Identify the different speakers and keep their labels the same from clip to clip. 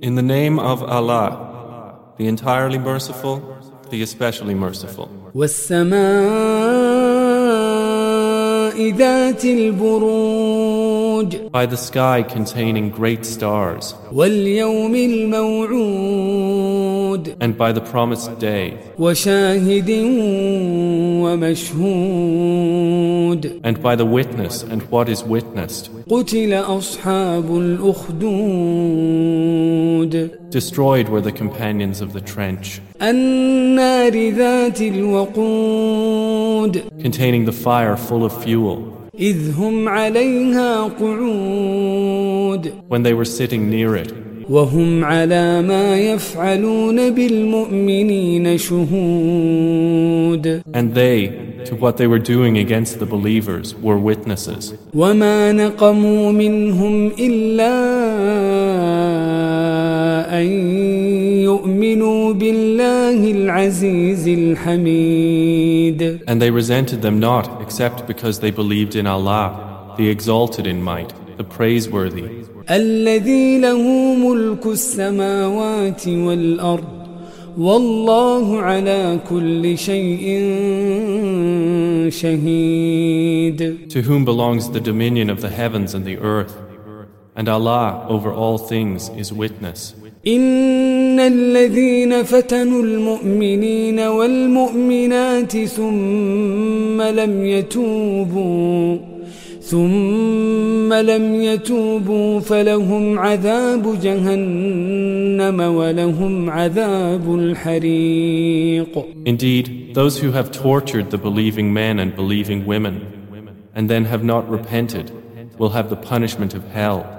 Speaker 1: In the name of Allah, the entirely merciful, the especially merciful. By the sky containing great stars.
Speaker 2: واليوم الموعود
Speaker 1: and by the promised day,
Speaker 2: وشاهد ومشهود
Speaker 1: and by the witness and what is witnessed,
Speaker 2: قتل أصحاب الأخدود
Speaker 1: destroyed were the companions of the trench,
Speaker 2: النار ذات الوقود
Speaker 1: containing the fire full of fuel,
Speaker 2: إذ هم عليها قعود
Speaker 1: when they were sitting near it,
Speaker 2: وهم على ما يفعلون بالمؤمنين شهود
Speaker 1: and they, to what they were doing against the believers, were witnesses.
Speaker 2: وما نقموا منهم إلا أن يؤمنوا بالله العزيز الحميد
Speaker 1: And they resented them not except because they believed in Allah, the exalted in might, the praiseworthy,
Speaker 2: الذي له ملك السماوات والأرض والله على كل شيء شهيد
Speaker 1: to whom belongs the dominion of the heavens and the earth. And Allah over all things is witness.
Speaker 2: إن الذين فتنوا المؤمنين والمؤمنات ثم لم يتوبوا ثم لم يتوبوا فلهم عذاب جهنم ولهم عذاب الحريق
Speaker 1: Indeed, those who have tortured the believing men and believing women, and then have not repented, will have the punishment of hell,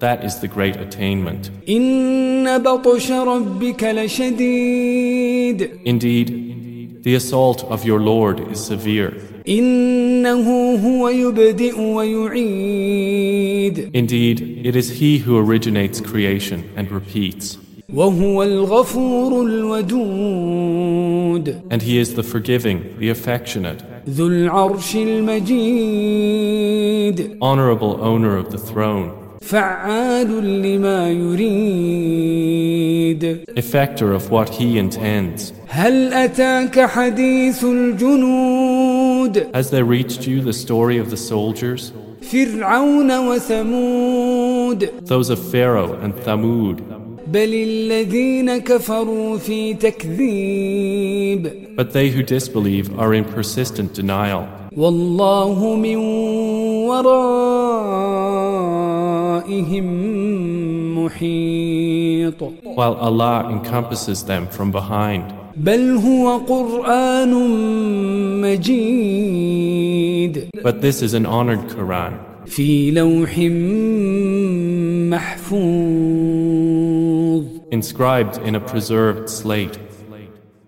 Speaker 1: That is the great attainment. Indeed, the assault of your Lord is severe. Indeed, it is He who originates creation and repeats. And He is the forgiving, the affectionate. Honorable owner of the throne. effector of what He intends.
Speaker 2: هل أتاك حديث الجنود
Speaker 1: Has there reached you the story of the soldiers,
Speaker 2: فرعون وثمود
Speaker 1: those of Pharaoh and Thamud?
Speaker 2: بل الذين كفروا في تكذيب
Speaker 1: But they who disbelieve are in persistent denial,
Speaker 2: والله من ورائهم محيط
Speaker 1: while Allah encompasses them from behind. But this is an honored Quran. Inscribed in a preserved slate.